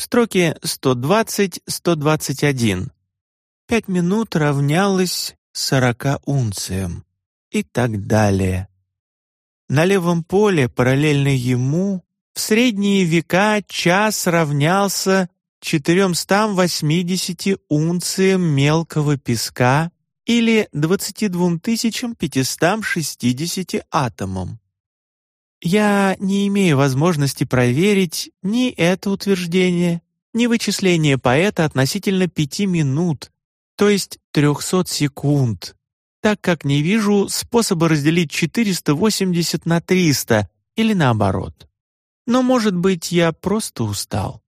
Строки 120-121. Пять минут равнялось сорока унциям. И так далее. На левом поле, параллельно ему, в средние века час равнялся 480 унциям мелкого песка или 22 560 атомам. Я не имею возможности проверить ни это утверждение, ни вычисление поэта относительно пяти минут, то есть 300 секунд, так как не вижу способа разделить 480 на 300 или наоборот. Но, может быть, я просто устал.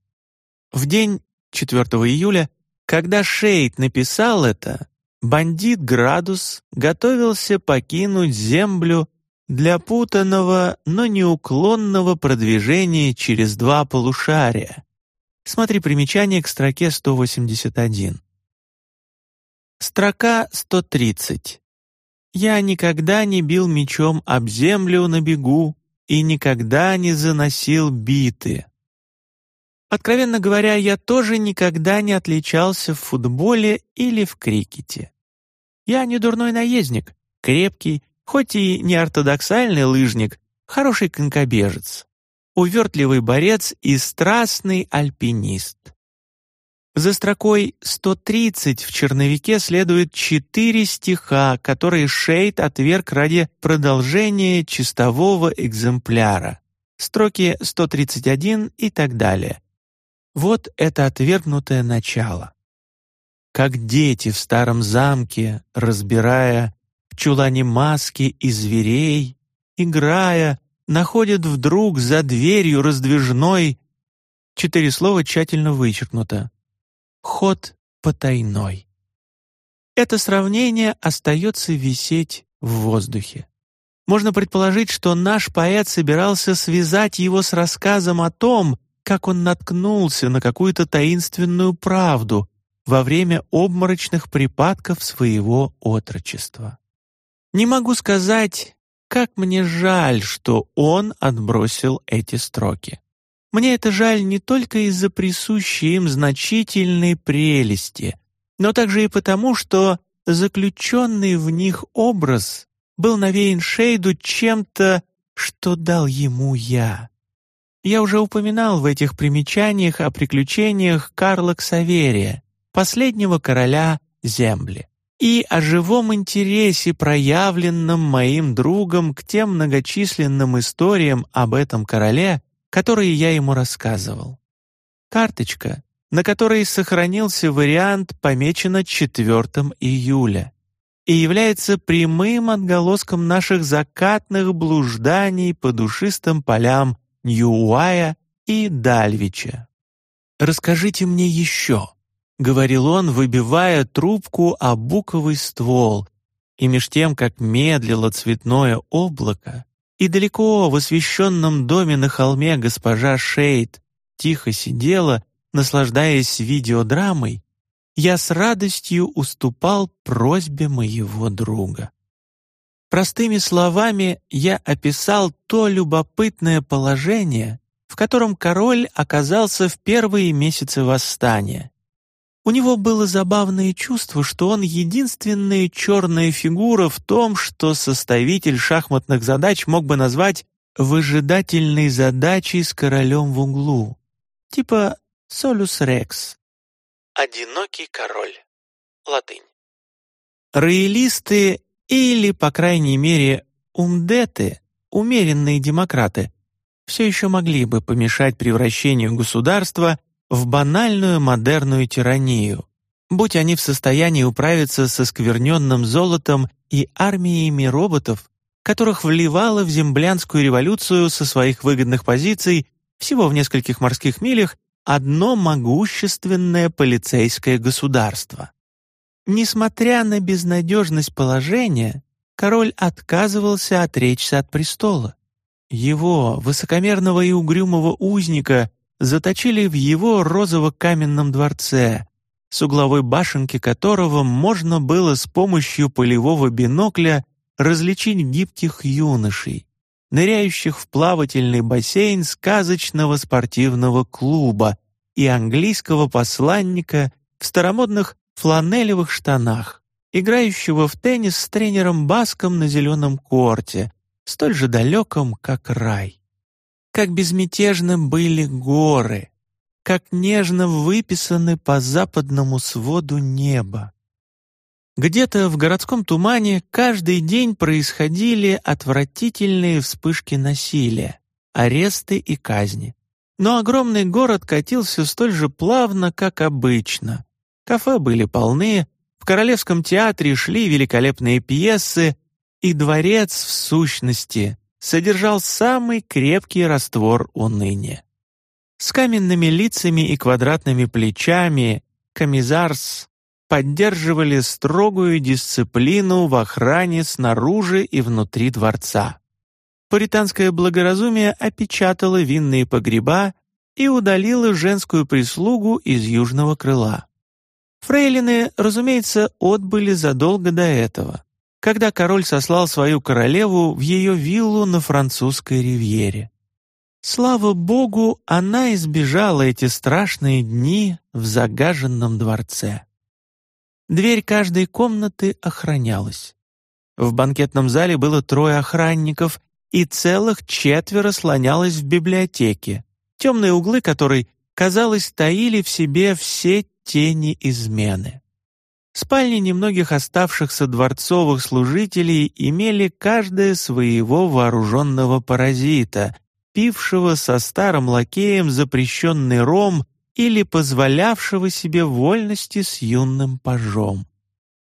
В день 4 июля, когда Шейд написал это, бандит Градус готовился покинуть Землю для путанного, но неуклонного продвижения через два полушария. Смотри примечание к строке 181. Строка 130. «Я никогда не бил мечом об землю на бегу и никогда не заносил биты». Откровенно говоря, я тоже никогда не отличался в футболе или в крикете. Я не дурной наездник, крепкий, хоть и не ортодоксальный лыжник, хороший конькобежец, увертливый борец и страстный альпинист. За строкой 130 в черновике следует четыре стиха, которые Шейд отверг ради продолжения чистового экземпляра. Строки 131 и так далее. Вот это отвергнутое начало. Как дети в старом замке, разбирая в чулане маски и зверей, играя, находят вдруг за дверью раздвижной Четыре слова тщательно вычеркнуто. Ход потайной. Это сравнение остается висеть в воздухе. Можно предположить, что наш поэт собирался связать его с рассказом о том, как он наткнулся на какую-то таинственную правду во время обморочных припадков своего отрочества. Не могу сказать, как мне жаль, что он отбросил эти строки. Мне это жаль не только из-за присущей им значительной прелести, но также и потому, что заключенный в них образ был навеян Шейду чем-то, что дал ему я. Я уже упоминал в этих примечаниях о приключениях Карла Ксаверия, последнего короля Земли и о живом интересе, проявленном моим другом к тем многочисленным историям об этом короле, которые я ему рассказывал. Карточка, на которой сохранился вариант, помечена 4 июля и является прямым отголоском наших закатных блужданий по душистым полям Ньюуая и Дальвича. «Расскажите мне еще», — говорил он, выбивая трубку о буковый ствол, и меж тем, как медлило цветное облако, и далеко в освещенном доме на холме госпожа Шейд тихо сидела, наслаждаясь видеодрамой, я с радостью уступал просьбе моего друга. Простыми словами я описал то любопытное положение, в котором король оказался в первые месяцы восстания. У него было забавное чувство, что он единственная черная фигура в том, что составитель шахматных задач мог бы назвать выжидательной задачей с королем в углу. Типа «Солюс Рекс». «Одинокий король». Латынь. Роялисты или, по крайней мере, умдеты, умеренные демократы, все еще могли бы помешать превращению государства в банальную модерную тиранию, будь они в состоянии управиться со скверненным золотом и армиями роботов, которых вливало в землянскую революцию со своих выгодных позиций всего в нескольких морских милях одно могущественное полицейское государство. Несмотря на безнадежность положения, король отказывался отречься от престола. Его, высокомерного и угрюмого узника, заточили в его розово-каменном дворце, с угловой башенки которого можно было с помощью полевого бинокля различить гибких юношей, ныряющих в плавательный бассейн сказочного спортивного клуба, и английского посланника в старомодных фланелевых штанах, играющего в теннис с тренером Баском на зеленом корте, столь же далеком, как рай. Как безмятежны были горы, как нежно выписаны по западному своду неба. Где-то в городском тумане каждый день происходили отвратительные вспышки насилия, аресты и казни. Но огромный город катился столь же плавно, как обычно. Кафе были полны, в Королевском театре шли великолепные пьесы, и дворец, в сущности, содержал самый крепкий раствор уныния. С каменными лицами и квадратными плечами комиссарс поддерживали строгую дисциплину в охране снаружи и внутри дворца. Пуританское благоразумие опечатало винные погреба и удалило женскую прислугу из южного крыла. Фрейлины, разумеется, отбыли задолго до этого, когда король сослал свою королеву в ее виллу на французской ривьере. Слава богу, она избежала эти страшные дни в загаженном дворце. Дверь каждой комнаты охранялась. В банкетном зале было трое охранников, и целых четверо слонялось в библиотеке, темные углы которой, казалось, таили в себе все тени измены. Спальни немногих оставшихся дворцовых служителей имели каждое своего вооруженного паразита, пившего со старым лакеем запрещенный ром или позволявшего себе вольности с юным пажом.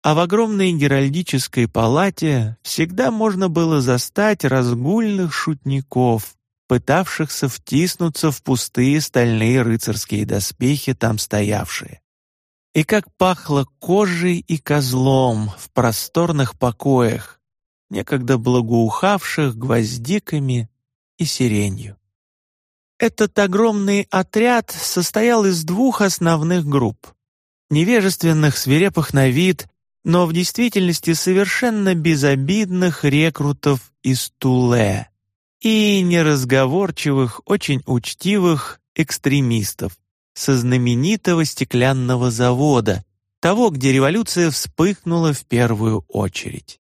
А в огромной геральдической палате всегда можно было застать разгульных шутников, пытавшихся втиснуться в пустые стальные рыцарские доспехи, там стоявшие. И как пахло кожей и козлом в просторных покоях, некогда благоухавших гвоздиками и сиренью. Этот огромный отряд состоял из двух основных групп. Невежественных, свирепых на вид, но в действительности совершенно безобидных рекрутов из Туле и неразговорчивых, очень учтивых экстремистов со знаменитого стеклянного завода, того, где революция вспыхнула в первую очередь.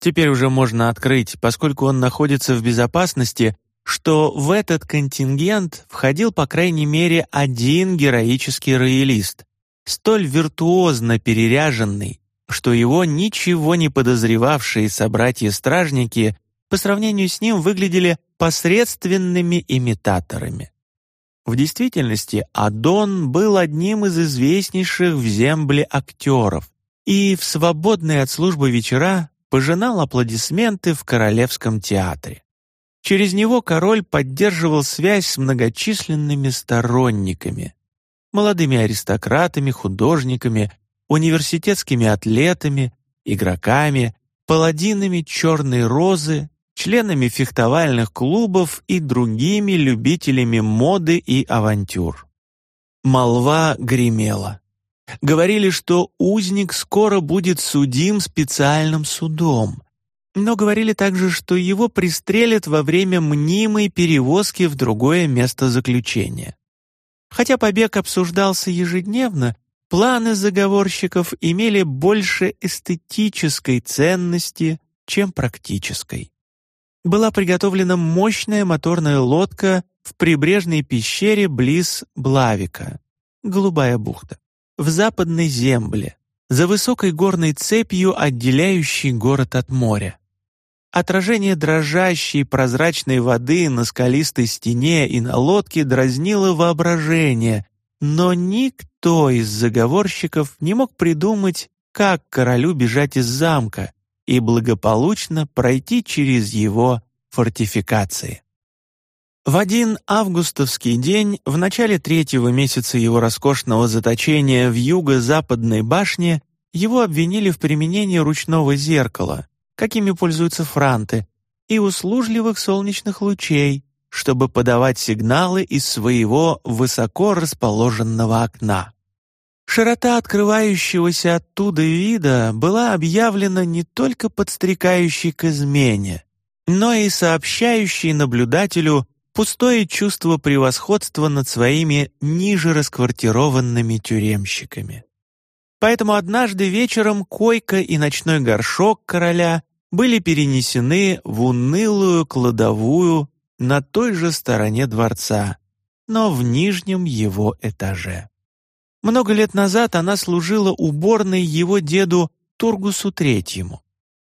Теперь уже можно открыть, поскольку он находится в безопасности, что в этот контингент входил по крайней мере один героический роялист, столь виртуозно переряженный, что его ничего не подозревавшие собратья-стражники по сравнению с ним выглядели посредственными имитаторами. В действительности Адон был одним из известнейших в земле актеров и в свободные от службы вечера пожинал аплодисменты в Королевском театре. Через него король поддерживал связь с многочисленными сторонниками, молодыми аристократами, художниками, университетскими атлетами, игроками, паладинами черной розы, членами фехтовальных клубов и другими любителями моды и авантюр. Молва гремела. Говорили, что узник скоро будет судим специальным судом, но говорили также, что его пристрелят во время мнимой перевозки в другое место заключения. Хотя побег обсуждался ежедневно, планы заговорщиков имели больше эстетической ценности, чем практической. Была приготовлена мощная моторная лодка в прибрежной пещере близ Блавика, Голубая бухта, в западной земле, за высокой горной цепью, отделяющей город от моря. Отражение дрожащей прозрачной воды на скалистой стене и на лодке дразнило воображение, но никто из заговорщиков не мог придумать, как королю бежать из замка и благополучно пройти через его фортификации. В один августовский день, в начале третьего месяца его роскошного заточения в юго-западной башне, его обвинили в применении ручного зеркала, какими пользуются франты, и услужливых солнечных лучей, чтобы подавать сигналы из своего высоко расположенного окна. Широта открывающегося оттуда вида была объявлена не только подстрекающей к измене, но и сообщающей наблюдателю пустое чувство превосходства над своими ниже расквартированными тюремщиками. Поэтому однажды вечером койка и ночной горшок короля были перенесены в унылую кладовую на той же стороне дворца, но в нижнем его этаже. Много лет назад она служила уборной его деду Тургусу III.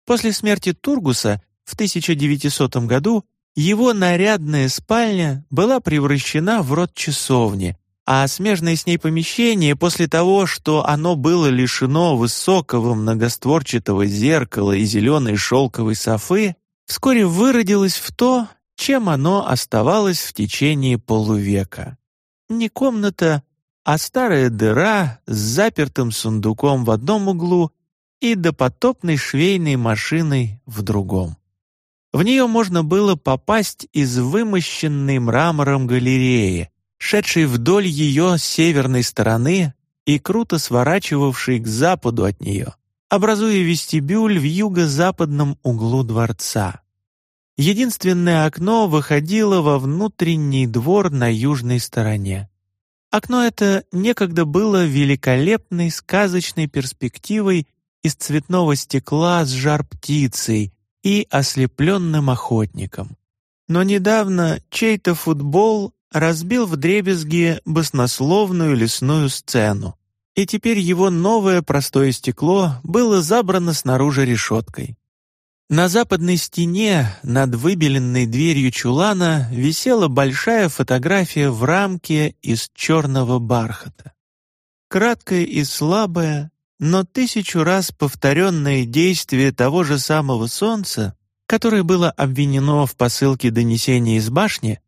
После смерти Тургуса в 1900 году его нарядная спальня была превращена в рот часовни, а смежное с ней помещение после того, что оно было лишено высокого многостворчатого зеркала и зеленой шелковой софы, вскоре выродилось в то, чем оно оставалось в течение полувека. Не комната, а старая дыра с запертым сундуком в одном углу и допотопной швейной машиной в другом. В нее можно было попасть из вымощенной мрамором галереи, шедший вдоль ее северной стороны и круто сворачивавший к западу от нее, образуя вестибюль в юго-западном углу дворца. Единственное окно выходило во внутренний двор на южной стороне. Окно это некогда было великолепной сказочной перспективой из цветного стекла с жар-птицей и ослепленным охотником. Но недавно чей-то футбол разбил вдребезги баснословную лесную сцену, и теперь его новое простое стекло было забрано снаружи решеткой. На западной стене над выбеленной дверью чулана висела большая фотография в рамке из черного бархата. Краткое и слабое, но тысячу раз повторенное действие того же самого солнца, которое было обвинено в посылке донесения из башни,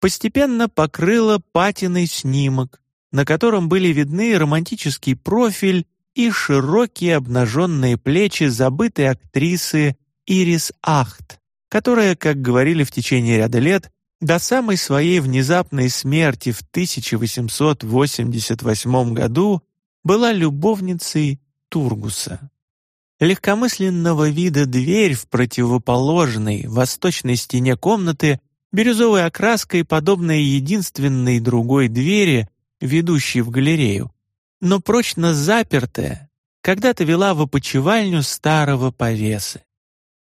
постепенно покрыла патиной снимок, на котором были видны романтический профиль и широкие обнаженные плечи забытой актрисы Ирис Ахт, которая, как говорили в течение ряда лет, до самой своей внезапной смерти в 1888 году была любовницей Тургуса. Легкомысленного вида дверь в противоположной восточной стене комнаты бирюзовой окраской, подобной единственной другой двери, ведущей в галерею, но прочно запертая, когда-то вела в опочивальню старого повесы.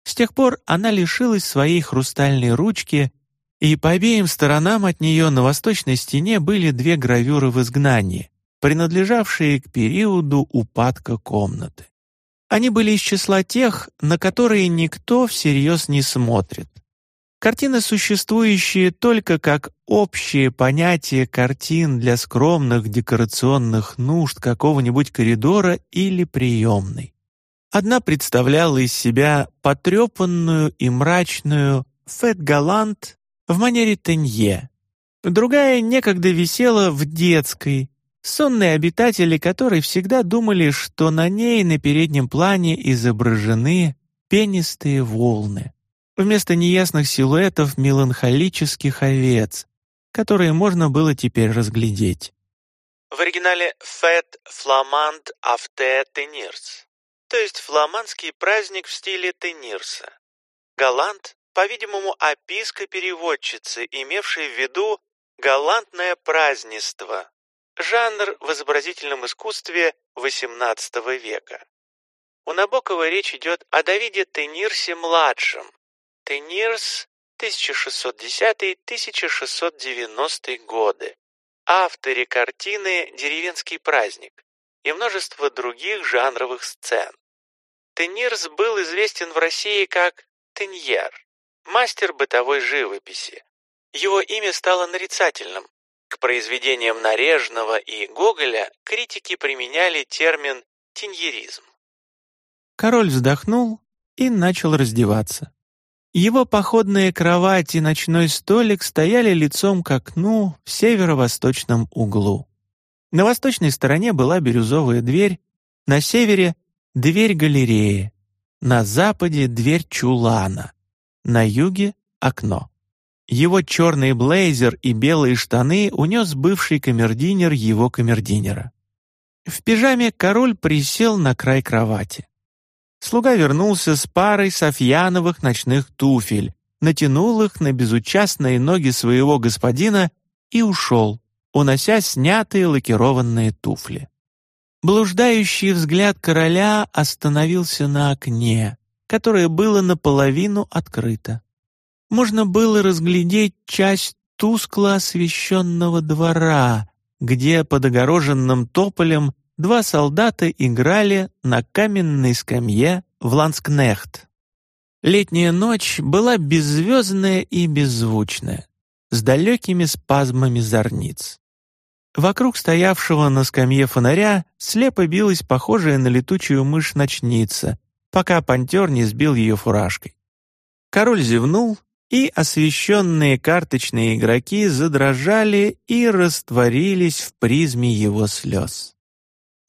С тех пор она лишилась своей хрустальной ручки, и по обеим сторонам от нее на восточной стене были две гравюры в изгнании, принадлежавшие к периоду упадка комнаты. Они были из числа тех, на которые никто всерьез не смотрит. Картины, существующие только как общее понятие картин для скромных декорационных нужд какого-нибудь коридора или приемной. Одна представляла из себя потрепанную и мрачную фет-галант в манере Тенье, другая некогда висела в детской, сонные обитатели которой всегда думали, что на ней на переднем плане изображены пенистые волны. Вместо неясных силуэтов меланхолических овец, которые можно было теперь разглядеть. В оригинале «Fête flamande after Teniers», то есть фламандский праздник в стиле Тенирса. Галант, по-видимому, описка переводчицы, имевшей в виду галантное празднество, жанр в изобразительном искусстве XVIII века. У Набокова речь идет о Давиде Тенирсе-младшем, Тенирс 1610-1690 годы, авторе картины «Деревенский праздник» и множество других жанровых сцен. Тенирс был известен в России как Теньер, мастер бытовой живописи. Его имя стало нарицательным. К произведениям Нарежного и Гоголя критики применяли термин «теньеризм». Король вздохнул и начал раздеваться. Его походная кровать и ночной столик стояли лицом к окну в северо-восточном углу. На восточной стороне была бирюзовая дверь, на севере — дверь галереи, на западе — дверь чулана, на юге — окно. Его черный блейзер и белые штаны унес бывший камердинер его камердинера. В пижаме король присел на край кровати. Слуга вернулся с парой софьяновых ночных туфель, натянул их на безучастные ноги своего господина и ушел, унося снятые лакированные туфли. Блуждающий взгляд короля остановился на окне, которое было наполовину открыто. Можно было разглядеть часть тускло освещенного двора, где под огороженным тополем два солдата играли на каменной скамье в ланскнехт. Летняя ночь была беззвездная и беззвучная, с далекими спазмами зорниц. Вокруг стоявшего на скамье фонаря слепо билась похожая на летучую мышь ночница, пока пантер не сбил ее фуражкой. Король зевнул, и освещенные карточные игроки задрожали и растворились в призме его слез.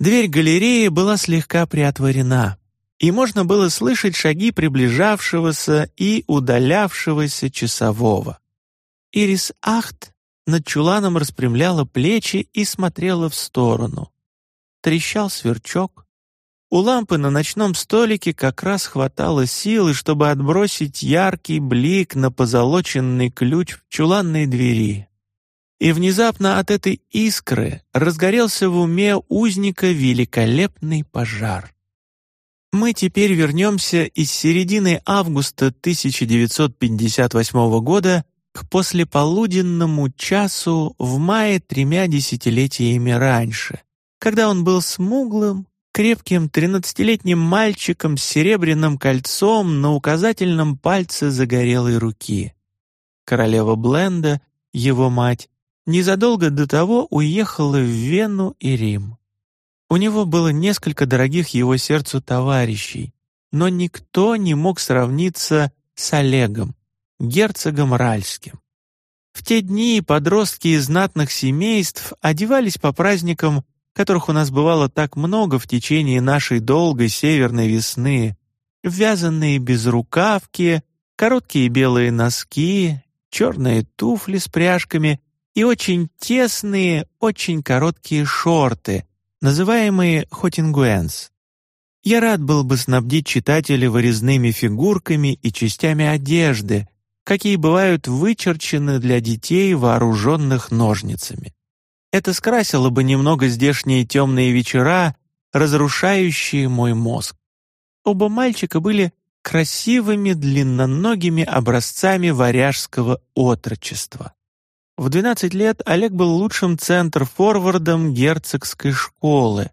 Дверь галереи была слегка приотворена, и можно было слышать шаги приближавшегося и удалявшегося часового. Ирис Ахт над чуланом распрямляла плечи и смотрела в сторону. Трещал сверчок. У лампы на ночном столике как раз хватало силы, чтобы отбросить яркий блик на позолоченный ключ в чуланной двери. И внезапно от этой искры разгорелся в уме узника великолепный пожар. Мы теперь вернемся из середины августа 1958 года к послеполуденному часу в мае тремя десятилетиями раньше, когда он был смуглым, крепким тринадцатилетним мальчиком с серебряным кольцом на указательном пальце загорелой руки. Королева Бленда, его мать, незадолго до того уехала в Вену и Рим. У него было несколько дорогих его сердцу товарищей, но никто не мог сравниться с Олегом, герцогом Ральским. В те дни подростки из знатных семейств одевались по праздникам, которых у нас бывало так много в течение нашей долгой северной весны, вязаные безрукавки, короткие белые носки, черные туфли с пряжками и очень тесные, очень короткие шорты, называемые хотингуэнс. Я рад был бы снабдить читателя вырезными фигурками и частями одежды, какие бывают вычерчены для детей, вооруженных ножницами. Это скрасило бы немного здешние темные вечера, разрушающие мой мозг. Оба мальчика были красивыми длинноногими образцами варяжского отрочества. В 12 лет Олег был лучшим центр-форвардом герцогской школы.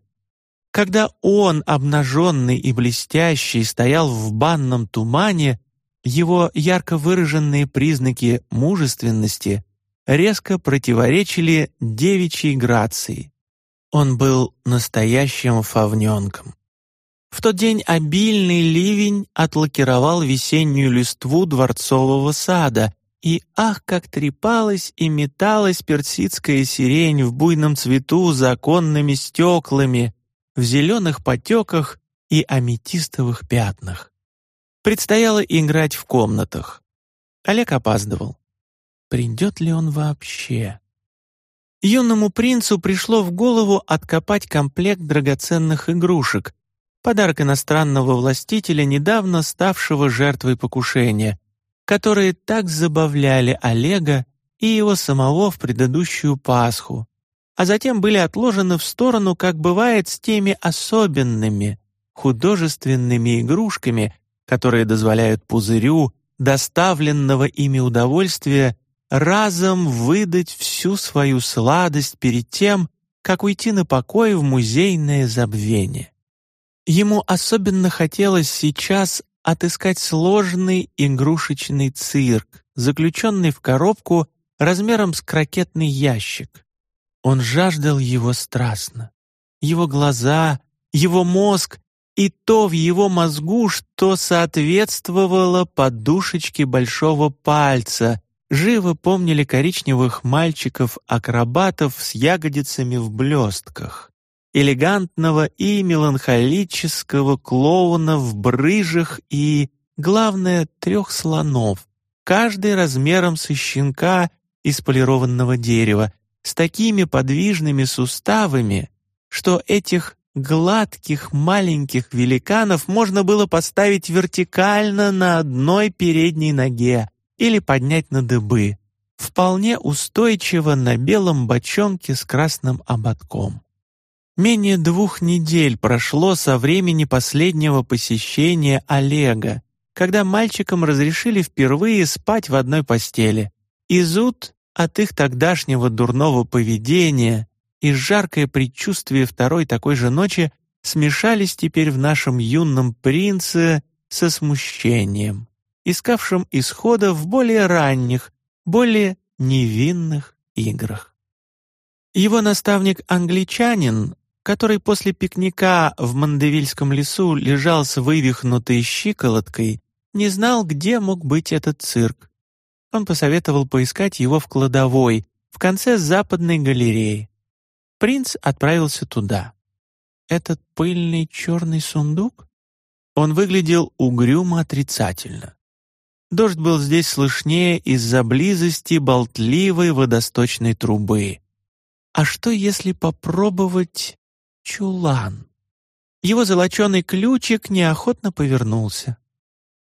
Когда он, обнаженный и блестящий, стоял в банном тумане, его ярко выраженные признаки мужественности резко противоречили девичьей грации. Он был настоящим фавненком. В тот день обильный ливень отлакировал весеннюю листву дворцового сада, и ах, как трепалась и металась персидская сирень в буйном цвету за оконными стеклами, в зеленых потеках и аметистовых пятнах. Предстояло играть в комнатах. Олег опаздывал. Придет ли он вообще? Юному принцу пришло в голову откопать комплект драгоценных игрушек, подарок иностранного властителя, недавно ставшего жертвой покушения, которые так забавляли Олега и его самого в предыдущую Пасху, а затем были отложены в сторону, как бывает с теми особенными, художественными игрушками, которые дозволяют пузырю доставленного ими удовольствия разом выдать всю свою сладость перед тем, как уйти на покой в музейное забвение. Ему особенно хотелось сейчас отыскать сложный игрушечный цирк, заключенный в коробку размером с крокетный ящик. Он жаждал его страстно. Его глаза, его мозг и то в его мозгу, что соответствовало подушечке большого пальца, живо помнили коричневых мальчиков-акробатов с ягодицами в блестках, элегантного и меланхолического клоуна в брыжах и, главное, трех слонов, каждый размером со щенка из полированного дерева, с такими подвижными суставами, что этих гладких маленьких великанов можно было поставить вертикально на одной передней ноге, или поднять на дыбы, вполне устойчиво на белом бочонке с красным ободком. Менее двух недель прошло со времени последнего посещения Олега, когда мальчикам разрешили впервые спать в одной постели. И зуд от их тогдашнего дурного поведения и жаркое предчувствие второй такой же ночи смешались теперь в нашем юном принце со смущением, искавшим исхода в более ранних, более невинных играх. Его наставник-англичанин который после пикника в Мандевильском лесу лежал с вывихнутой щиколоткой, не знал, где мог быть этот цирк. Он посоветовал поискать его в кладовой, в конце западной галереи. Принц отправился туда. Этот пыльный черный сундук? Он выглядел угрюмо отрицательно. Дождь был здесь слышнее из-за близости болтливой водосточной трубы. А что, если попробовать чулан. Его золоченый ключик неохотно повернулся.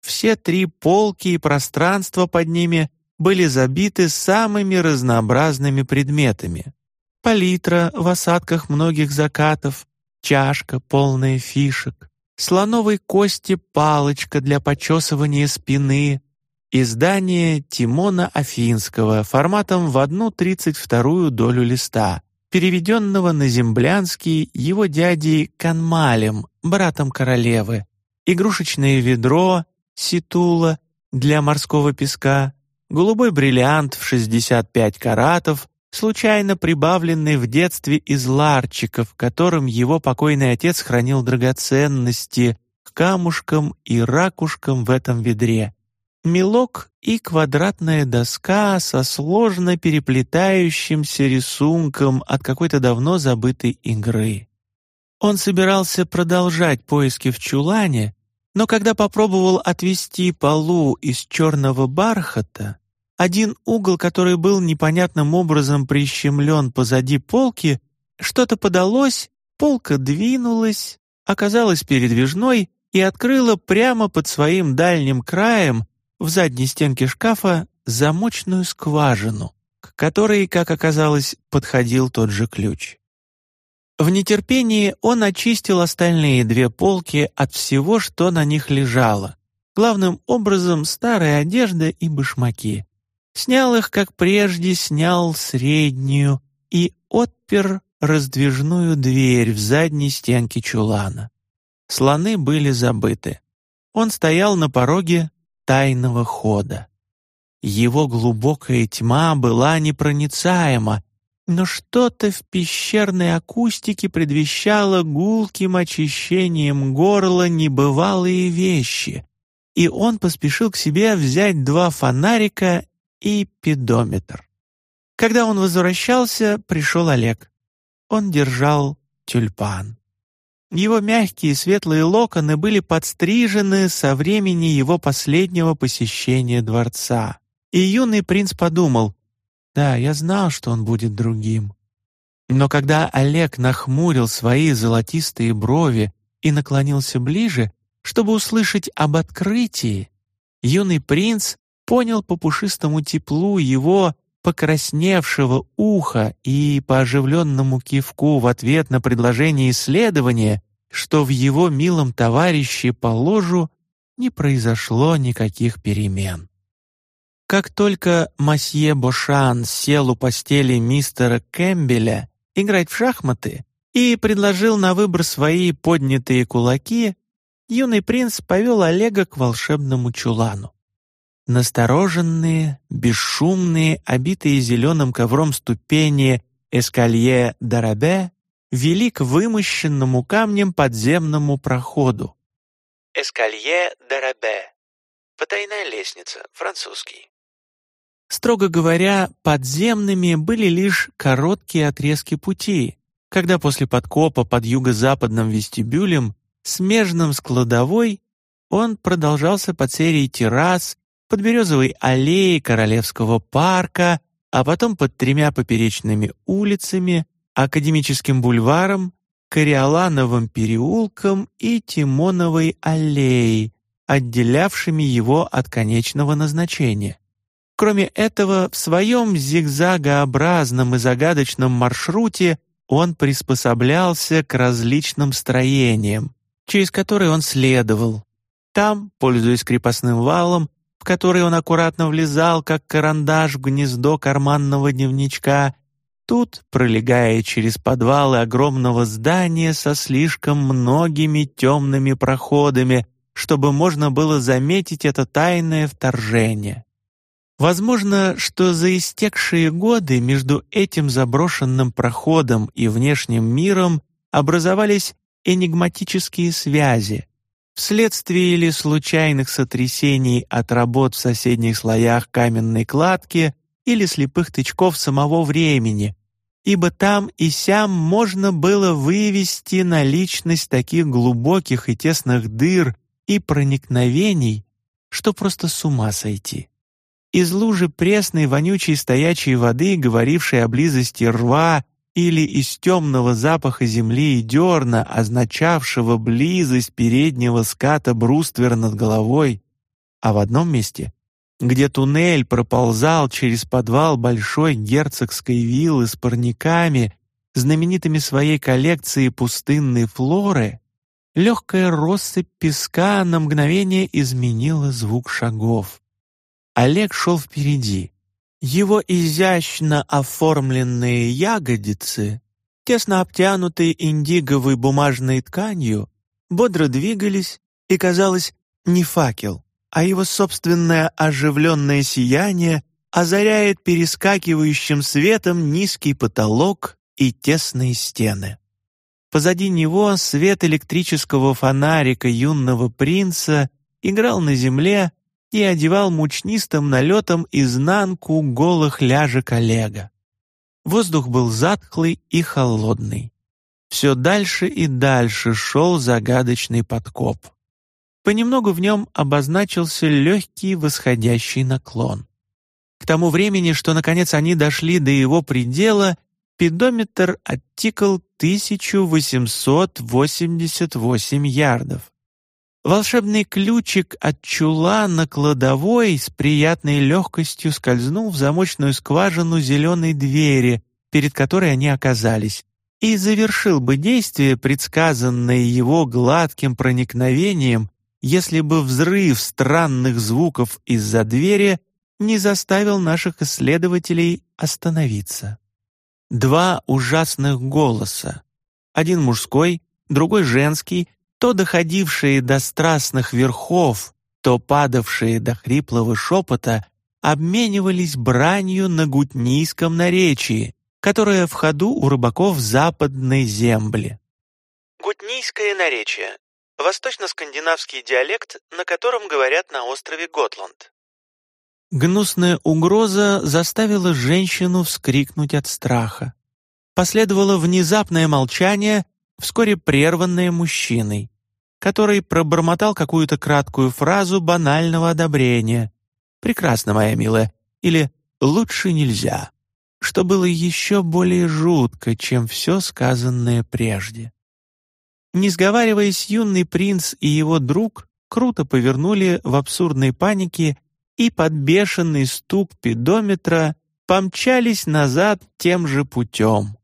Все три полки и пространство под ними были забиты самыми разнообразными предметами. Палитра в осадках многих закатов, чашка, полная фишек, слоновой кости палочка для почесывания спины, издание Тимона Афинского форматом в одну тридцать вторую долю листа, переведенного на землянский его дядей Канмалем, братом королевы, игрушечное ведро, ситула для морского песка, голубой бриллиант в 65 каратов, случайно прибавленный в детстве из ларчиков, которым его покойный отец хранил драгоценности, к камушкам и ракушкам в этом ведре, мелок и квадратная доска со сложно переплетающимся рисунком от какой-то давно забытой игры. Он собирался продолжать поиски в чулане, но когда попробовал отвести полу из черного бархата, один угол, который был непонятным образом прищемлен позади полки, что-то подалось, полка двинулась, оказалась передвижной и открыла прямо под своим дальним краем в задней стенке шкафа замочную скважину, к которой, как оказалось, подходил тот же ключ. В нетерпении он очистил остальные две полки от всего, что на них лежало, главным образом старая одежда и башмаки. Снял их, как прежде, снял среднюю и отпер раздвижную дверь в задней стенке чулана. Слоны были забыты. Он стоял на пороге, тайного хода. Его глубокая тьма была непроницаема, но что-то в пещерной акустике предвещало гулким очищением горла небывалые вещи, и он поспешил к себе взять два фонарика и педометр. Когда он возвращался, пришел Олег. Он держал тюльпан. Его мягкие светлые локоны были подстрижены со времени его последнего посещения дворца. И юный принц подумал, «Да, я знал, что он будет другим». Но когда Олег нахмурил свои золотистые брови и наклонился ближе, чтобы услышать об открытии, юный принц понял по пушистому теплу его покрасневшего уха и по оживленному кивку в ответ на предложение исследования, что в его милом товарище по ложу не произошло никаких перемен. Как только масье Бошан сел у постели мистера Кэмпбеля играть в шахматы и предложил на выбор свои поднятые кулаки, юный принц повел Олега к волшебному чулану. Настороженные, бесшумные, обитые зеленым ковром ступени эскалье Дарабе вели к вымощенному камнем подземному проходу. Эскалье Дарабе. Потайная лестница, французский. Строго говоря, подземными были лишь короткие отрезки пути, когда после подкопа под юго-западным вестибюлем, смежным с кладовой, он продолжался под серией террас под березовой аллеей Королевского парка, а потом под тремя поперечными улицами, Академическим бульваром, Кориолановым переулком и Тимоновой аллеей, отделявшими его от конечного назначения. Кроме этого, в своем зигзагообразном и загадочном маршруте он приспособлялся к различным строениям, через которые он следовал. Там, пользуясь крепостным валом, в который он аккуратно влезал, как карандаш в гнездо карманного дневничка, тут, пролегая через подвалы огромного здания со слишком многими темными проходами, чтобы можно было заметить это тайное вторжение. Возможно, что за истекшие годы между этим заброшенным проходом и внешним миром образовались энигматические связи, вследствие или случайных сотрясений от работ в соседних слоях каменной кладки или слепых тычков самого времени, ибо там и сям можно было вывести наличность таких глубоких и тесных дыр и проникновений, что просто с ума сойти. Из лужи пресной вонючей стоячей воды, говорившей о близости рва, или из темного запаха земли и дерна, означавшего близость переднего ската бруствера над головой, а в одном месте, где туннель проползал через подвал большой герцогской виллы с парниками, знаменитыми своей коллекцией пустынной флоры, легкая россыпь песка на мгновение изменила звук шагов. Олег шел впереди. Его изящно оформленные ягодицы, тесно обтянутые индиговой бумажной тканью, бодро двигались, и, казалось, не факел, а его собственное оживленное сияние озаряет перескакивающим светом низкий потолок и тесные стены. Позади него свет электрического фонарика юного принца играл на земле, и одевал мучнистым налетом изнанку голых ляжек Олега. Воздух был затхлый и холодный. Все дальше и дальше шел загадочный подкоп. Понемногу в нем обозначился легкий восходящий наклон. К тому времени, что, наконец, они дошли до его предела, педометр оттикал 1888 ярдов. Волшебный ключик от чула на кладовой с приятной легкостью скользнул в замочную скважину зеленой двери, перед которой они оказались, и завершил бы действие, предсказанное его гладким проникновением, если бы взрыв странных звуков из-за двери не заставил наших исследователей остановиться. Два ужасных голоса, один мужской, другой женский, то доходившие до страстных верхов, то падавшие до хриплого шепота, обменивались бранью на гутнийском наречии, которое в ходу у рыбаков западной земли. Гутнийское наречие – восточно-скандинавский диалект, на котором говорят на острове Готланд. Гнусная угроза заставила женщину вскрикнуть от страха. Последовало внезапное молчание, вскоре прерванное мужчиной, который пробормотал какую-то краткую фразу банального одобрения. «Прекрасно, моя милая» или «Лучше нельзя», что было еще более жутко, чем все сказанное прежде. Не сговариваясь, юный принц и его друг круто повернули в абсурдной панике и под бешеный стук педометра помчались назад тем же путем.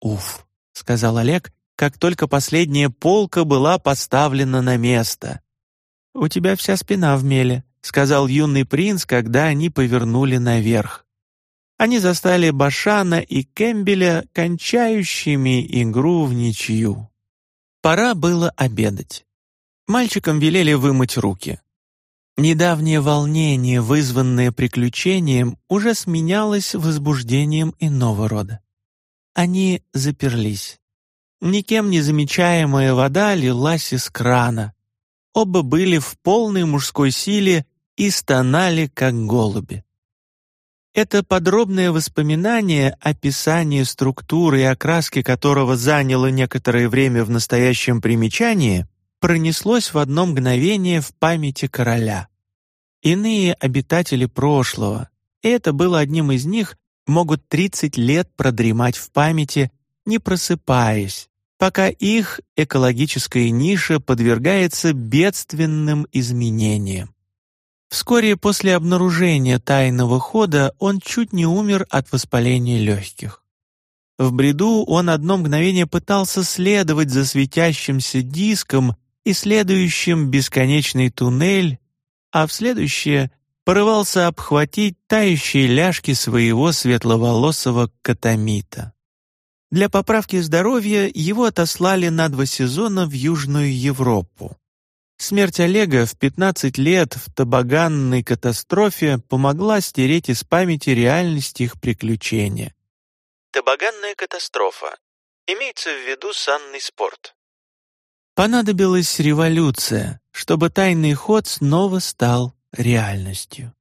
«Уф», — сказал Олег, как только последняя полка была поставлена на место. «У тебя вся спина в меле», — сказал юный принц, когда они повернули наверх. Они застали Башана и Кэмпбеля, кончающими игру в ничью. Пора было обедать. Мальчикам велели вымыть руки. Недавнее волнение, вызванное приключением, уже сменялось возбуждением иного рода. Они заперлись. Никем не замечаемая вода лилась из крана. Оба были в полной мужской силе и стонали, как голуби. Это подробное воспоминание, описание структуры и окраски которого заняло некоторое время в настоящем примечании, пронеслось в одно мгновение в памяти короля. Иные обитатели прошлого, и это было одним из них, могут 30 лет продремать в памяти, не просыпаясь, пока их экологическая ниша подвергается бедственным изменениям. Вскоре после обнаружения тайного хода он чуть не умер от воспаления легких. В бреду он одно мгновение пытался следовать за светящимся диском, исследующим бесконечный туннель, а в следующее порывался обхватить тающие ляжки своего светловолосого катамита. Для поправки здоровья его отослали на два сезона в Южную Европу. Смерть Олега в 15 лет в табаганной катастрофе помогла стереть из памяти реальность их приключения. Табаганная катастрофа. Имеется в виду санный спорт. Понадобилась революция, чтобы тайный ход снова стал реальностью.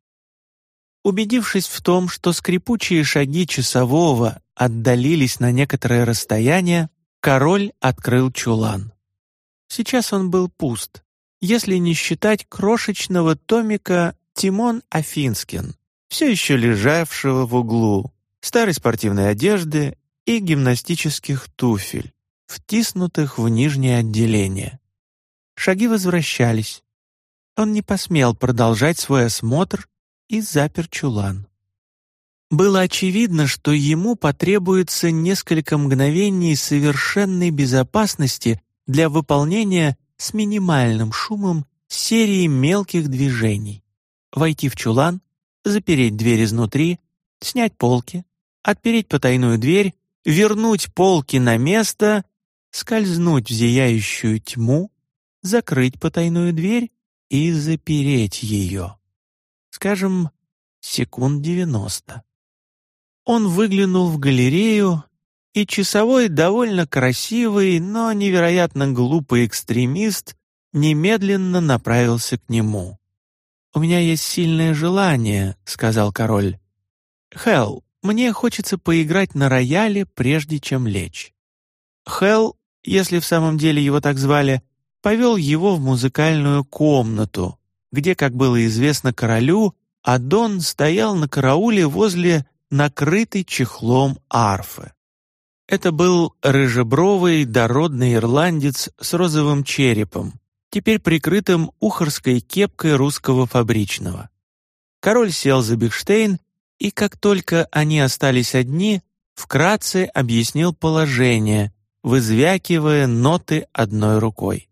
Убедившись в том, что скрипучие шаги часового отдалились на некоторое расстояние, король открыл чулан. Сейчас он был пуст, если не считать крошечного томика «Тимон Афинскин», все еще лежавшего в углу, старой спортивной одежды и гимнастических туфель, втиснутых в нижнее отделение. Шаги возвращались. Он не посмел продолжать свой осмотр и запер чулан. Было очевидно, что ему потребуется несколько мгновений совершенной безопасности для выполнения с минимальным шумом серии мелких движений. Войти в чулан, запереть дверь изнутри, снять полки, отпереть потайную дверь, вернуть полки на место, скользнуть в зияющую тьму, закрыть потайную дверь и запереть ее. Скажем, секунд девяносто. Он выглянул в галерею, и часовой, довольно красивый, но невероятно глупый экстремист немедленно направился к нему. «У меня есть сильное желание», — сказал король. «Хелл, мне хочется поиграть на рояле, прежде чем лечь». Хелл, если в самом деле его так звали, повел его в музыкальную комнату, где, как было известно королю, Адон стоял на карауле возле накрытой чехлом арфы. Это был рыжебровый дородный ирландец с розовым черепом, теперь прикрытым ухорской кепкой русского фабричного. Король сел за Бихштейн, и как только они остались одни, вкратце объяснил положение, вызвякивая ноты одной рукой.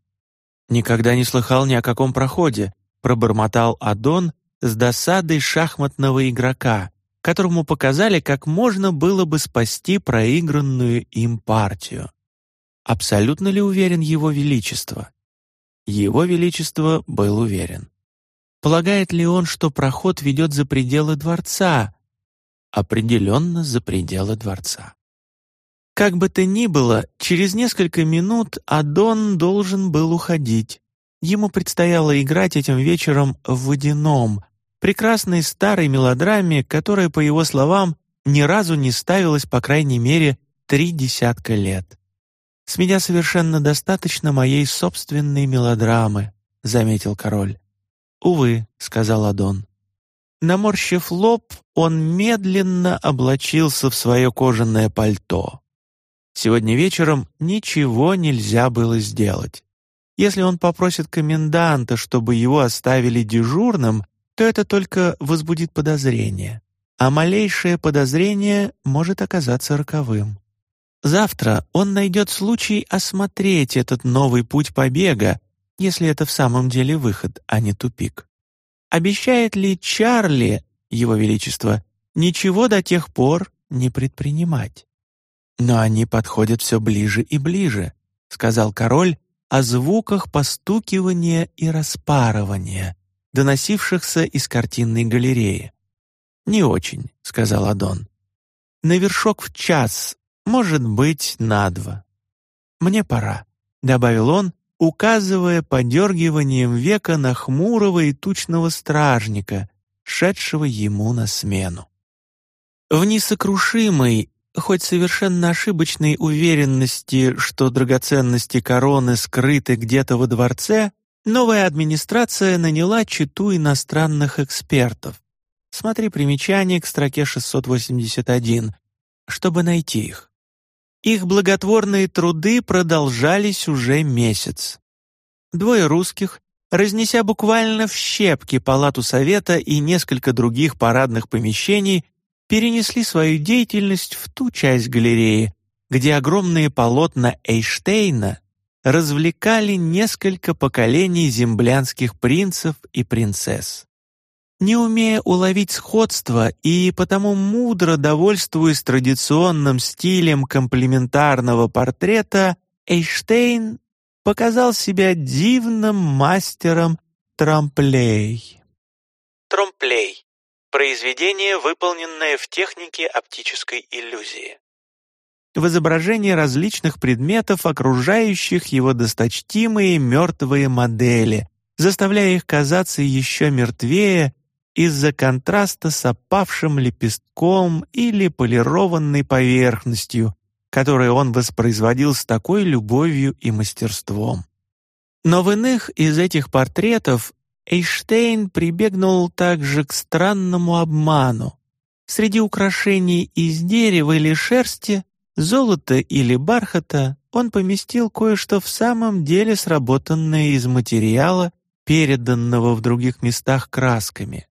«Никогда не слыхал ни о каком проходе», — пробормотал Адон с досадой шахматного игрока, которому показали, как можно было бы спасти проигранную им партию. Абсолютно ли уверен Его Величество? Его Величество был уверен. Полагает ли он, что проход ведет за пределы дворца? Определенно за пределы дворца. Как бы то ни было, через несколько минут Адон должен был уходить. Ему предстояло играть этим вечером в водяном, прекрасной старой мелодраме, которая, по его словам, ни разу не ставилась, по крайней мере, три десятка лет. «С меня совершенно достаточно моей собственной мелодрамы», — заметил король. «Увы», — сказал Адон. Наморщив лоб, он медленно облачился в свое кожаное пальто. Сегодня вечером ничего нельзя было сделать. Если он попросит коменданта, чтобы его оставили дежурным, то это только возбудит подозрение, а малейшее подозрение может оказаться роковым. Завтра он найдет случай осмотреть этот новый путь побега, если это в самом деле выход, а не тупик. Обещает ли Чарли, Его Величество, ничего до тех пор не предпринимать? Но они подходят все ближе и ближе, сказал король о звуках постукивания и распарывания, доносившихся из картинной галереи. «Не очень», — сказал Адон. «На вершок в час, может быть, на два. Мне пора», — добавил он, указывая подергиванием века на хмурого и тучного стражника, шедшего ему на смену. В несокрушимой, хоть совершенно ошибочной уверенности, что драгоценности короны скрыты где-то во дворце, Новая администрация наняла читу иностранных экспертов. Смотри примечание к строке 681, чтобы найти их. Их благотворные труды продолжались уже месяц. Двое русских, разнеся буквально в щепки палату совета и несколько других парадных помещений, перенесли свою деятельность в ту часть галереи, где огромные полотна Эйштейна развлекали несколько поколений землянских принцев и принцесс. Не умея уловить сходство и потому мудро довольствуясь традиционным стилем комплементарного портрета, Эйштейн показал себя дивным мастером трамплей. Тромплей – произведение, выполненное в технике оптической иллюзии. В изображении различных предметов, окружающих его досточтимые мертвые модели, заставляя их казаться еще мертвее из-за контраста с опавшим лепестком или полированной поверхностью, которые он воспроизводил с такой любовью и мастерством. Но в иных из этих портретов Эйштейн прибегнул также к странному обману. Среди украшений из дерева или шерсти, золота или бархата он поместил кое-что в самом деле сработанное из материала, переданного в других местах красками.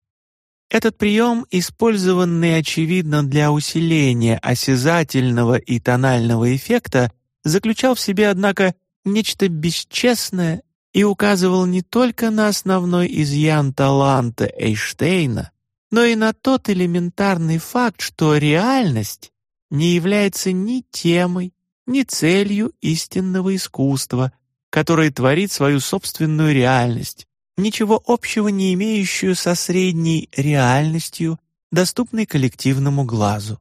Этот прием, использованный, очевидно, для усиления осязательного и тонального эффекта, заключал в себе, однако, нечто бесчестное и указывал не только на основной изъян таланта Эйштейна, но и на тот элементарный факт, что реальность не является ни темой, ни целью истинного искусства, которое творит свою собственную реальность, ничего общего не имеющую со средней реальностью, доступной коллективному глазу.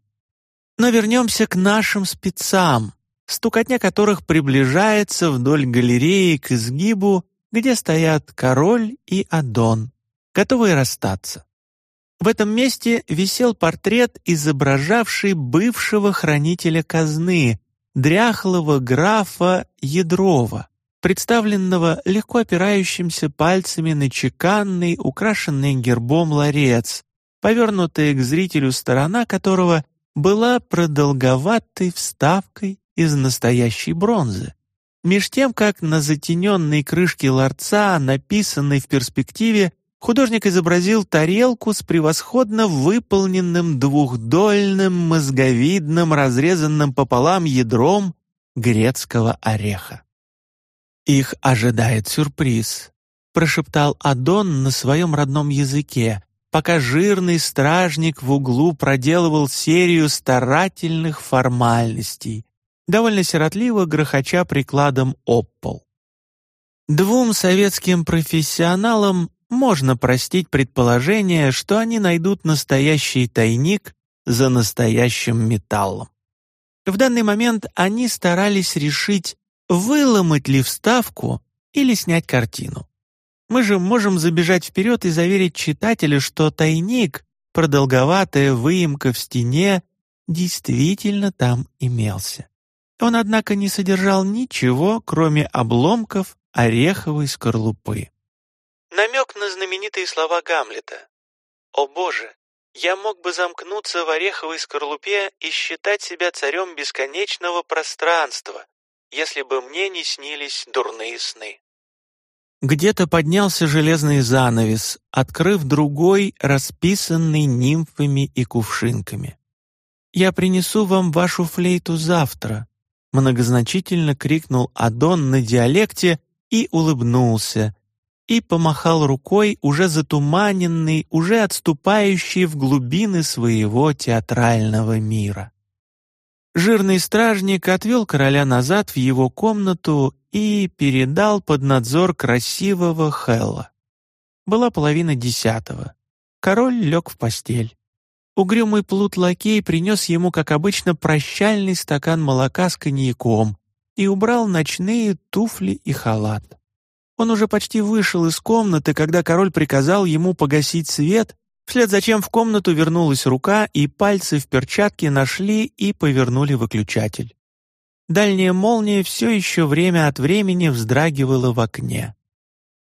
Но вернемся к нашим спецам, стукотня которых приближается вдоль галереи к изгибу, где стоят король и Адон, готовые расстаться. В этом месте висел портрет, изображавший бывшего хранителя казны, дряхлого графа Ядрова представленного легко опирающимся пальцами на чеканный, украшенный гербом ларец, повернутая к зрителю сторона которого была продолговатой вставкой из настоящей бронзы. Меж тем, как на затененной крышке ларца, написанной в перспективе, художник изобразил тарелку с превосходно выполненным двухдольным мозговидным разрезанным пополам ядром грецкого ореха. «Их ожидает сюрприз», — прошептал Адон на своем родном языке, пока жирный стражник в углу проделывал серию старательных формальностей, довольно сиротливо грохоча прикладом об пол. Двум советским профессионалам можно простить предположение, что они найдут настоящий тайник за настоящим металлом. В данный момент они старались решить, выломать ли вставку или снять картину. Мы же можем забежать вперед и заверить читателя, что тайник, продолговатая выемка в стене, действительно там имелся. Он, однако, не содержал ничего, кроме обломков ореховой скорлупы. Намек на знаменитые слова Гамлета. «О Боже, я мог бы замкнуться в ореховой скорлупе и считать себя царем бесконечного пространства, если бы мне не снились дурные сны. Где-то поднялся железный занавес, открыв другой, расписанный нимфами и кувшинками. «Я принесу вам вашу флейту завтра», — многозначительно крикнул Адон на диалекте и улыбнулся, и помахал рукой, уже затуманенный, уже отступающий в глубины своего театрального мира. Жирный стражник отвел короля назад в его комнату и передал под надзор красивого Хелла. Была половина десятого. Король лег в постель. Угрюмый плут-лакей принес ему, как обычно, прощальный стакан молока с коньяком и убрал ночные туфли и халат. Он уже почти вышел из комнаты, когда король приказал ему погасить свет вслед за чем в комнату вернулась рука, и пальцы в перчатке нашли и повернули выключатель. Дальняя молния все еще время от времени вздрагивала в окне.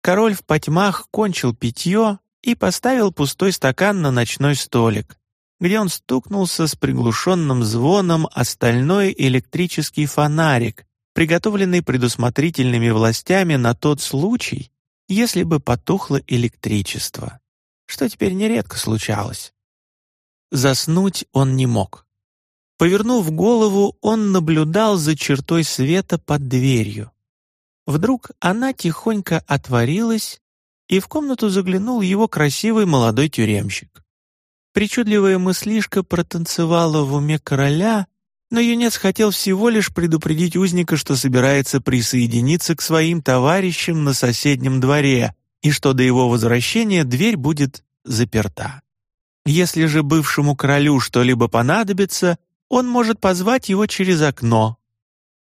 Король в потьмах кончил питье и поставил пустой стакан на ночной столик, где он стукнулся с приглушенным звоном остальной электрический фонарик, приготовленный предусмотрительными властями на тот случай, если бы потухло электричество, что теперь нередко случалось. Заснуть он не мог. Повернув голову, он наблюдал за чертой света под дверью. Вдруг она тихонько отворилась, и в комнату заглянул его красивый молодой тюремщик. Причудливая мыслишка протанцевала в уме короля, но юнец хотел всего лишь предупредить узника, что собирается присоединиться к своим товарищам на соседнем дворе и что до его возвращения дверь будет заперта. Если же бывшему королю что-либо понадобится, он может позвать его через окно.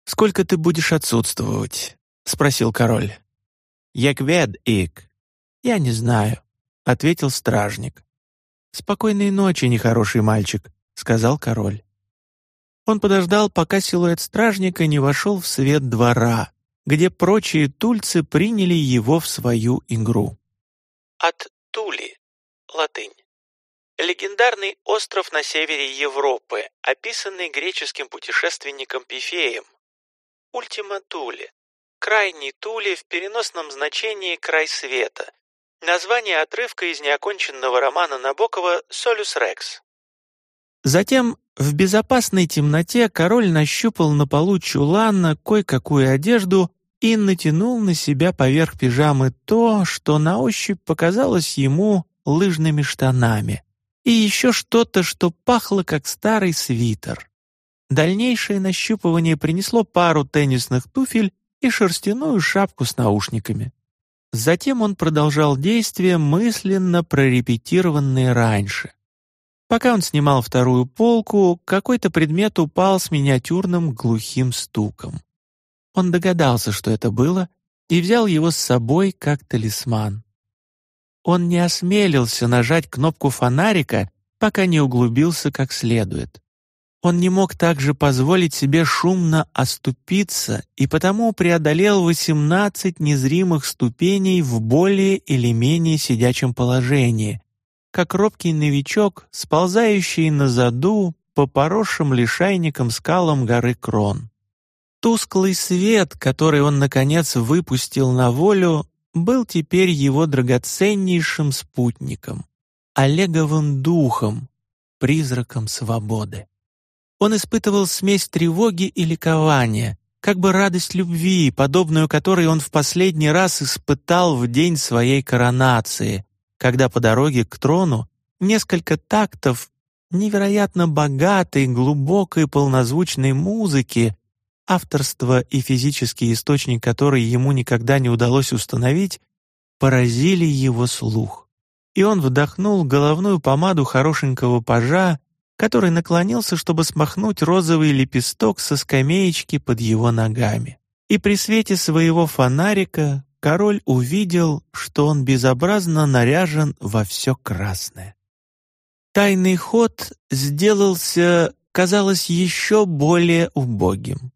«Сколько ты будешь отсутствовать?» — спросил король. «Яквед ик». «Я не знаю», — ответил стражник. «Спокойной ночи, нехороший мальчик», — сказал король. Он подождал, пока силуэт стражника не вошел в свет двора, где прочие тульцы приняли его в свою игру. От Тули, латынь. Легендарный остров на севере Европы, описанный греческим путешественником Пифеем. Ультима Тули. Крайний Тули в переносном значении «край света». Название отрывка из неоконченного романа Набокова «Солюс Рекс». Затем в безопасной темноте король нащупал на полу чулана кое-какую одежду и натянул на себя поверх пижамы то, что на ощупь показалось ему лыжными штанами и еще что-то, что пахло как старый свитер. Дальнейшее нащупывание принесло пару теннисных туфель и шерстяную шапку с наушниками. Затем он продолжал действия, мысленно прорепетированные раньше. Пока он снимал вторую полку, какой-то предмет упал с миниатюрным глухим стуком. Он догадался, что это было, и взял его с собой как талисман. Он не осмелился нажать кнопку фонарика, пока не углубился как следует. Он не мог также позволить себе шумно оступиться и потому преодолел 18 незримых ступеней в более или менее сидячем положении, как робкий новичок, сползающий на заду по поросшим лишайникам скалам горы Крон. Тусклый свет, который он, наконец, выпустил на волю, был теперь его драгоценнейшим спутником, Олеговым духом, призраком свободы. Он испытывал смесь тревоги и ликования, как бы радость любви, подобную которой он в последний раз испытал в день своей коронации, когда по дороге к трону несколько тактов невероятно богатой, глубокой, полнозвучной музыки авторство и физический источник которой ему никогда не удалось установить, поразили его слух. И он вдохнул головную помаду хорошенького пажа, который наклонился, чтобы смахнуть розовый лепесток со скамеечки под его ногами. И при свете своего фонарика король увидел, что он безобразно наряжен во все красное. Тайный ход сделался, казалось, еще более убогим.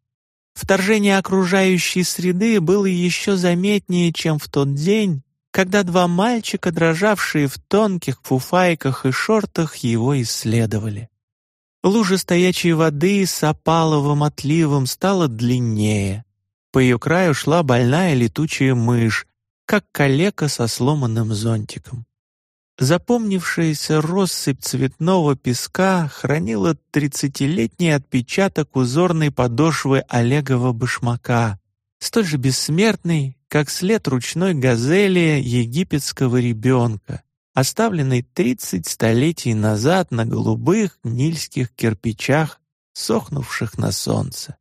Вторжение окружающей среды было еще заметнее, чем в тот день, когда два мальчика, дрожавшие в тонких фуфайках и шортах, его исследовали. Лужа стоячей воды с опаловым отливом стала длиннее. По ее краю шла больная летучая мышь, как калека со сломанным зонтиком. Запомнившаяся россыпь цветного песка хранила тридцатилетний отпечаток узорной подошвы Олегова башмака, столь же бессмертный, как след ручной газели египетского ребенка, оставленный тридцать столетий назад на голубых нильских кирпичах, сохнувших на солнце.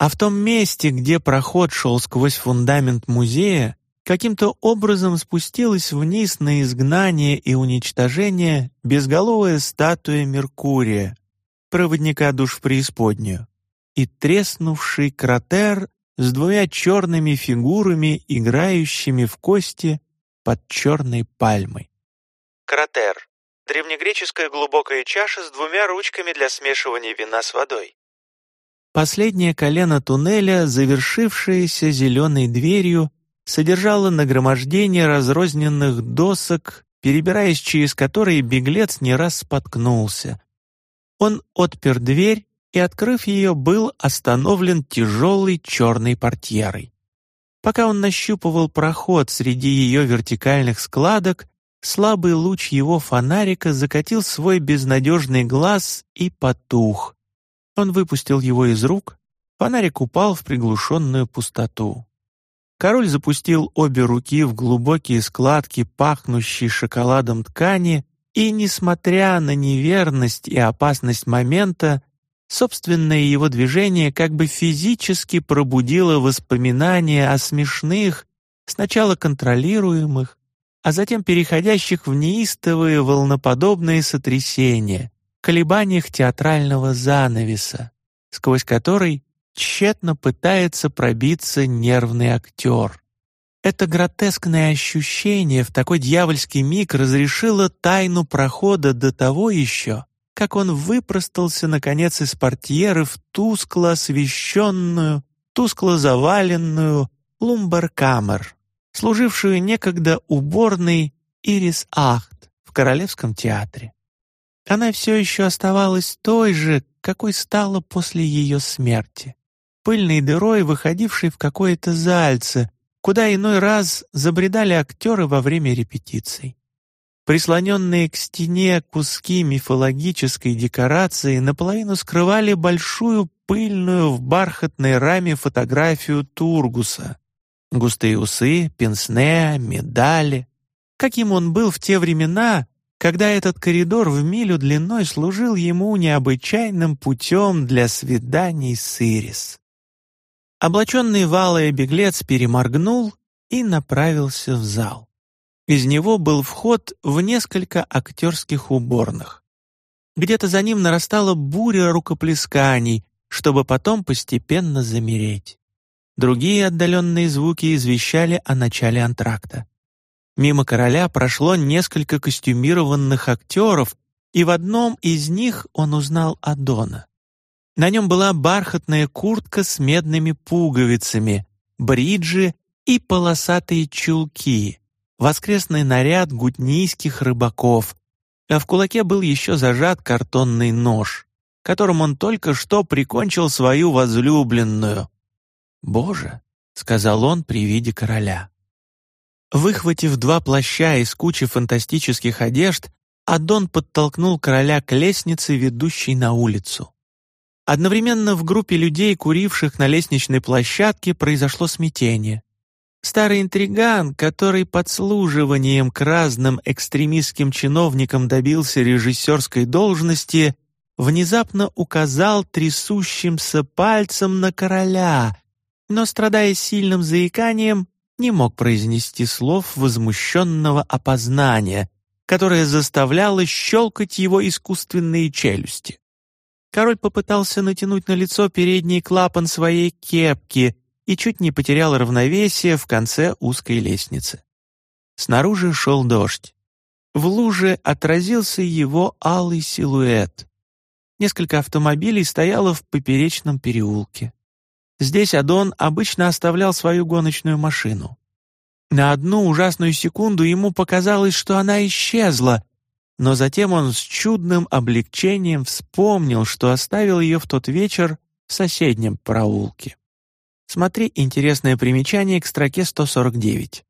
А в том месте, где проход шел сквозь фундамент музея, каким-то образом спустилась вниз на изгнание и уничтожение безголовая статуя Меркурия, проводника душ в преисподнюю, и треснувший кратер с двумя черными фигурами, играющими в кости под черной пальмой. Кратер. Древнегреческая глубокая чаша с двумя ручками для смешивания вина с водой. Последнее колено туннеля, завершившееся зеленой дверью, содержала нагромождение разрозненных досок, перебираясь через которые беглец не раз споткнулся. Он отпер дверь и, открыв ее, был остановлен тяжелой черной портьерой. Пока он нащупывал проход среди ее вертикальных складок, слабый луч его фонарика закатил свой безнадежный глаз и потух. Он выпустил его из рук, фонарик упал в приглушенную пустоту. Король запустил обе руки в глубокие складки, пахнущей шоколадом ткани, и, несмотря на неверность и опасность момента, собственное его движение как бы физически пробудило воспоминания о смешных, сначала контролируемых, а затем переходящих в неистовые волноподобные сотрясения, колебаниях театрального занавеса, сквозь который тщетно пытается пробиться нервный актер. Это гротескное ощущение в такой дьявольский миг разрешило тайну прохода до того еще, как он выпростался, наконец, из портьеры в тускло освещенную, тускло заваленную лумбаркамер, служившую некогда уборной Ирис Ахт в Королевском театре. Она все еще оставалась той же, какой стала после ее смерти пыльной дырой, выходившей в какое-то зальце, куда иной раз забредали актеры во время репетиций. Прислоненные к стене куски мифологической декорации наполовину скрывали большую пыльную в бархатной раме фотографию Тургуса. Густые усы, пенсне, медали. Каким он был в те времена, когда этот коридор в милю длиной служил ему необычайным путем для свиданий с Ирис. Облаченный валая беглец переморгнул и направился в зал. Из него был вход в несколько актерских уборных. Где-то за ним нарастала буря рукоплесканий, чтобы потом постепенно замереть. Другие отдаленные звуки извещали о начале антракта. Мимо короля прошло несколько костюмированных актеров, и в одном из них он узнал Адона. На нем была бархатная куртка с медными пуговицами, бриджи и полосатые чулки, воскресный наряд гутнийских рыбаков, а в кулаке был еще зажат картонный нож, которым он только что прикончил свою возлюбленную. «Боже!» — сказал он при виде короля. Выхватив два плаща из кучи фантастических одежд, Адон подтолкнул короля к лестнице, ведущей на улицу. Одновременно в группе людей, куривших на лестничной площадке, произошло смятение. Старый интриган, который подслуживанием к разным экстремистским чиновникам добился режиссерской должности, внезапно указал трясущимся пальцем на короля, но, страдая сильным заиканием, не мог произнести слов возмущенного опознания, которое заставляло щелкать его искусственные челюсти. Король попытался натянуть на лицо передний клапан своей кепки и чуть не потерял равновесие в конце узкой лестницы. Снаружи шел дождь. В луже отразился его алый силуэт. Несколько автомобилей стояло в поперечном переулке. Здесь Адон обычно оставлял свою гоночную машину. На одну ужасную секунду ему показалось, что она исчезла, но затем он с чудным облегчением вспомнил, что оставил ее в тот вечер в соседнем проулке. Смотри интересное примечание к строке 149.